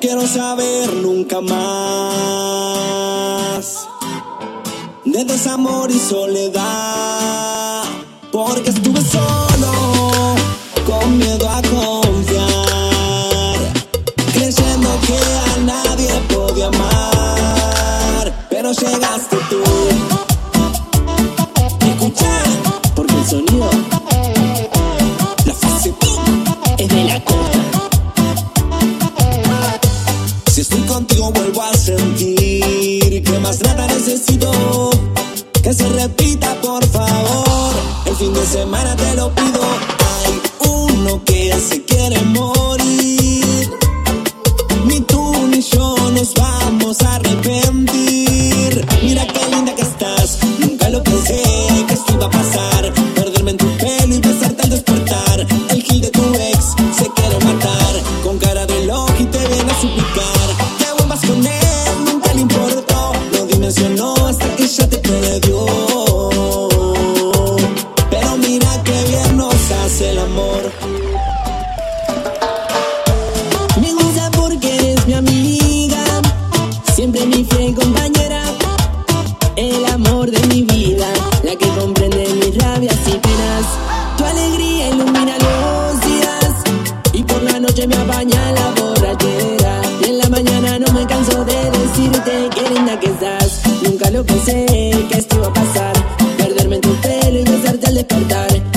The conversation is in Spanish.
quiero saber nunca más de desamor y soledad, porque estuve solo, con miedo a confiar, estoy contigo vuelvo a sentir que más nada necesito que se repita por favor. El fin de semana te lo pido. Hay uno que se quiere morir. Tu alegría ilumina los días y por la noche me apaña la borrachera. Y en la mañana no me canso de decirte qué linda que estás. Nunca lo pensé que esto iba a pasar, perderme en tu pelo y besarte al despertar.